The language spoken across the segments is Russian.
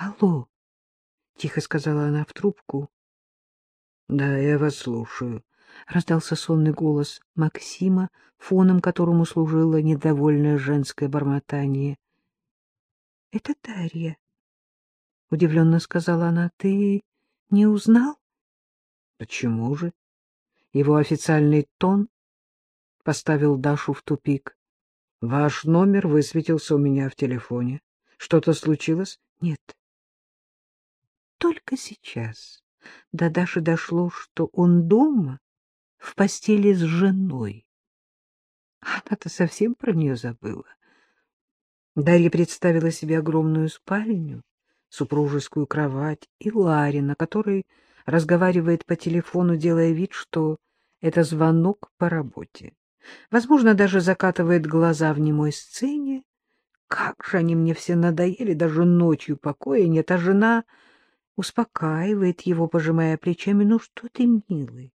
Алло, — тихо сказала она в трубку. — Да, я вас слушаю, — раздался сонный голос Максима, фоном которому служило недовольное женское бормотание. — Это Дарья, — удивленно сказала она. — Ты не узнал? — Почему же? Его официальный тон поставил Дашу в тупик. — Ваш номер высветился у меня в телефоне. Что-то случилось? — Нет. Только сейчас до Даши дошло, что он дома, в постели с женой. Она-то совсем про нее забыла. Дарья представила себе огромную спальню, супружескую кровать и Ларина, который разговаривает по телефону, делая вид, что это звонок по работе. Возможно, даже закатывает глаза в немой сцене. Как же они мне все надоели, даже ночью покоя нет, а жена успокаивает его, пожимая плечами. Ну что ты, милый,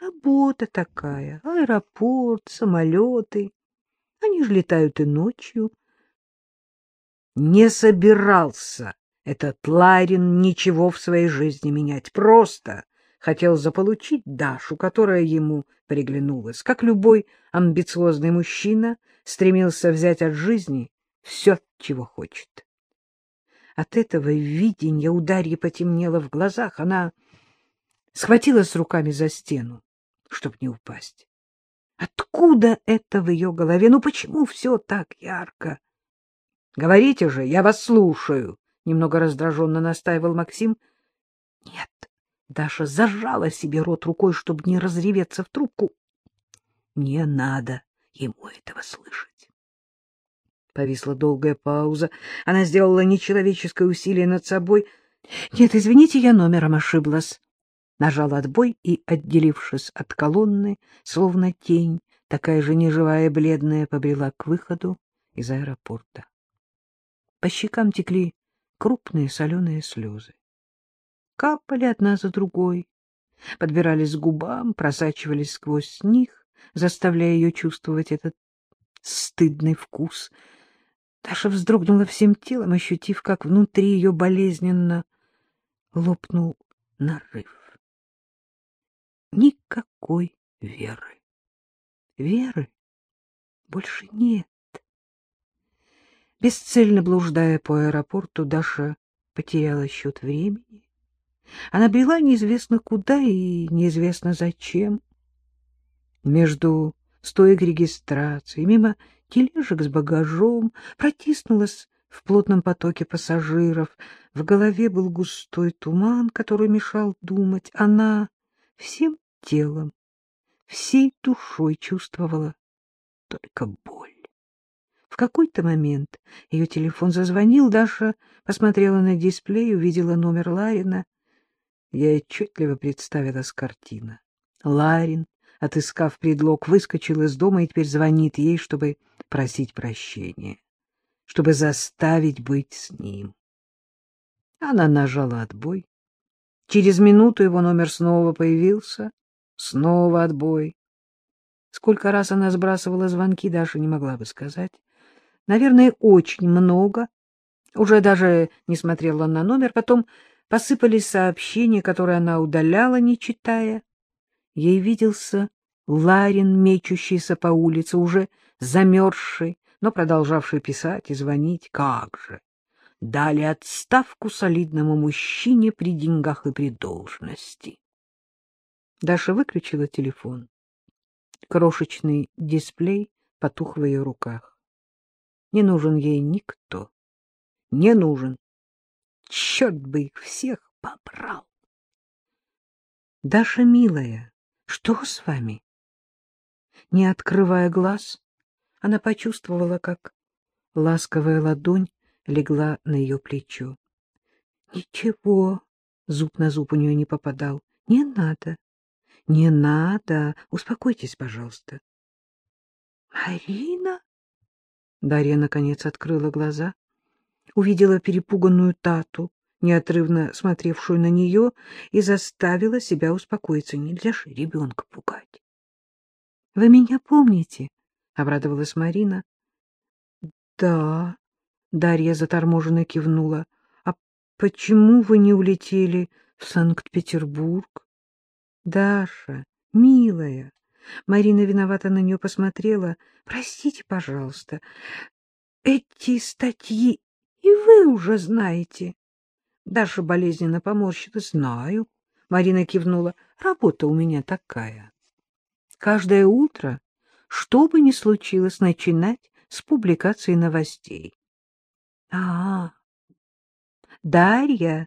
работа такая, аэропорт, самолеты. Они же летают и ночью. Не собирался этот Ларин ничего в своей жизни менять. Просто хотел заполучить Дашу, которая ему приглянулась. Как любой амбициозный мужчина стремился взять от жизни все, чего хочет. От этого видения у Дарьи потемнело в глазах. Она схватилась руками за стену, чтобы не упасть. Откуда это в ее голове? Ну почему все так ярко? — Говорите же, я вас слушаю, — немного раздраженно настаивал Максим. — Нет, Даша зажала себе рот рукой, чтобы не разреветься в трубку. — Не надо ему этого слышать. Повисла долгая пауза. Она сделала нечеловеческое усилие над собой. — Нет, извините, я номером ошиблась. Нажала отбой и, отделившись от колонны, словно тень, такая же неживая и бледная, побрела к выходу из аэропорта. По щекам текли крупные соленые слезы. Капали одна за другой, подбирались к губам, просачивались сквозь них, заставляя ее чувствовать этот стыдный вкус — Таша вздрогнула всем телом, ощутив, как внутри ее болезненно лопнул нарыв. Никакой веры. Веры больше нет. Бесцельно блуждая по аэропорту, Даша потеряла счет времени. Она брела неизвестно куда и неизвестно зачем. Между стоек регистрации, мимо тележек с багажом, протиснулась в плотном потоке пассажиров. В голове был густой туман, который мешал думать. Она всем телом, всей душой чувствовала только боль. В какой-то момент ее телефон зазвонил, Даша посмотрела на дисплей, увидела номер Ларина. Я отчетливо представила с картина. Ларин отыскав предлог, выскочил из дома и теперь звонит ей, чтобы просить прощения, чтобы заставить быть с ним. Она нажала отбой. Через минуту его номер снова появился. Снова отбой. Сколько раз она сбрасывала звонки, Даша не могла бы сказать. Наверное, очень много. Уже даже не смотрела на номер. Потом посыпались сообщения, которые она удаляла, не читая. Ей виделся Ларин, мечущийся по улице, уже замерзший, но продолжавший писать и звонить. Как же! Дали отставку солидному мужчине при деньгах и при должности. Даша выключила телефон. Крошечный дисплей потух в ее руках. Не нужен ей никто. Не нужен. Черт бы их всех побрал. Даша, милая, что с вами? Не открывая глаз, она почувствовала, как ласковая ладонь легла на ее плечо. — Ничего, зуб на зуб у нее не попадал. — Не надо, не надо. Успокойтесь, пожалуйста. — Марина? Дарья, наконец, открыла глаза, увидела перепуганную Тату, неотрывно смотревшую на нее, и заставила себя успокоиться. Нельзя же ребенка пугать. — Вы меня помните? — обрадовалась Марина. — Да, — Дарья заторможенно кивнула. — А почему вы не улетели в Санкт-Петербург? Даша, милая. Марина виновато на нее посмотрела. Простите, пожалуйста, эти статьи и вы уже знаете. Даша болезненно поморщилась. Знаю. Марина кивнула. Работа у меня такая. Каждое утро, что бы ни случилось, начинать с публикации новостей. А. Дарья,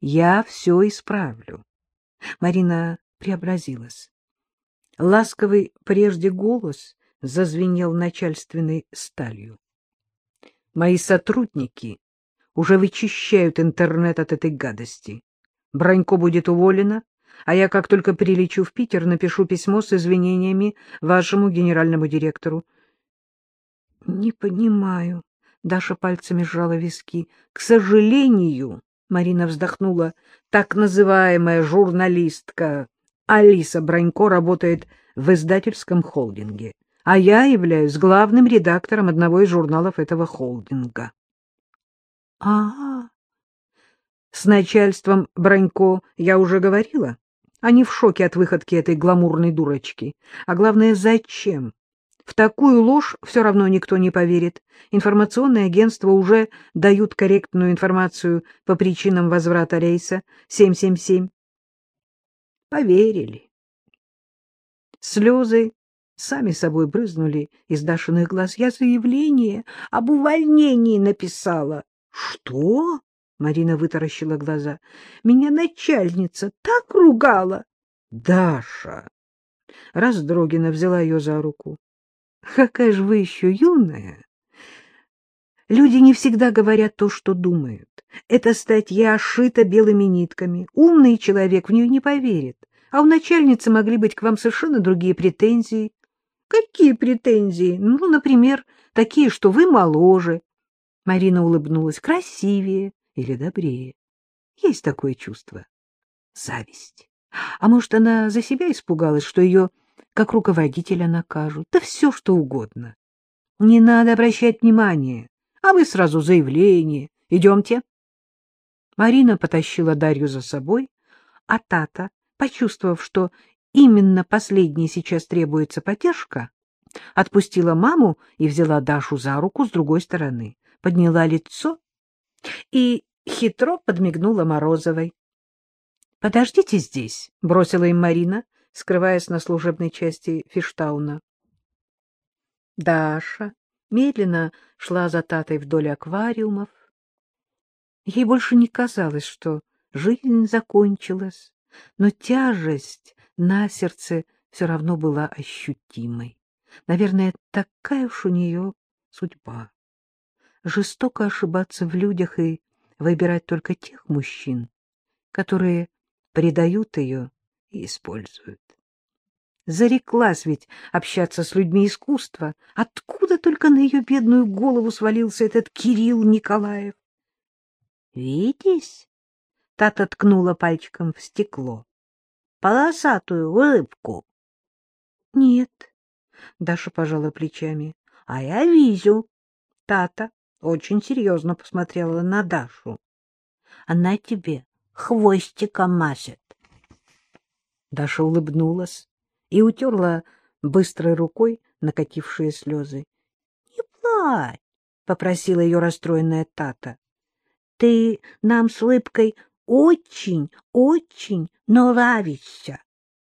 я все исправлю. Марина преобразилась. Ласковый прежде голос зазвенел начальственной сталью. Мои сотрудники уже вычищают интернет от этой гадости. Бронько будет уволена, а я, как только прилечу в Питер, напишу письмо с извинениями вашему генеральному директору. — Не понимаю. Даша пальцами сжала виски. — К сожалению, — Марина вздохнула, — так называемая журналистка Алиса Бронько работает в издательском холдинге, а я являюсь главным редактором одного из журналов этого холдинга. — А, с начальством Бронько я уже говорила. Они в шоке от выходки этой гламурной дурочки. А главное, зачем? В такую ложь все равно никто не поверит. Информационные агентства уже дают корректную информацию по причинам возврата рейса 777. Поверили. Слезы сами собой брызнули из Дашиных глаз. Я заявление об увольнении написала. Что? Марина вытаращила глаза. Меня начальница так ругала. Даша! Раздрогина взяла ее за руку. Какая же вы еще юная! Люди не всегда говорят то, что думают. Эта статья шита белыми нитками. Умный человек в нее не поверит. А у начальницы могли быть к вам совершенно другие претензии. Какие претензии? Ну, например, такие, что вы моложе. Марина улыбнулась. Красивее или добрее. Есть такое чувство. Зависть. А может, она за себя испугалась, что ее как руководителя накажут? Да все, что угодно. Не надо обращать внимания. А вы сразу заявление. Идемте. Марина потащила Дарью за собой, а Тата, почувствовав, что именно последней сейчас требуется поддержка, отпустила маму и взяла Дашу за руку с другой стороны, подняла лицо и хитро подмигнула Морозовой. — Подождите здесь, — бросила им Марина, скрываясь на служебной части Фиштауна. Даша медленно шла за Татой вдоль аквариумов. Ей больше не казалось, что жизнь закончилась, но тяжесть на сердце все равно была ощутимой. Наверное, такая уж у нее судьба жестоко ошибаться в людях и выбирать только тех мужчин, которые предают ее и используют. Зареклась ведь общаться с людьми искусства. Откуда только на ее бедную голову свалился этот Кирилл Николаев? — Видишь? — Тата ткнула пальчиком в стекло. — Полосатую улыбку. — Нет, — Даша пожала плечами. — А я вижу. Тата очень серьезно посмотрела на Дашу. — Она тебе хвостиком машет. Даша улыбнулась и утерла быстрой рукой накатившие слезы. — Не плачь, — попросила ее расстроенная Тата. — Ты нам с улыбкой очень, очень нравишься.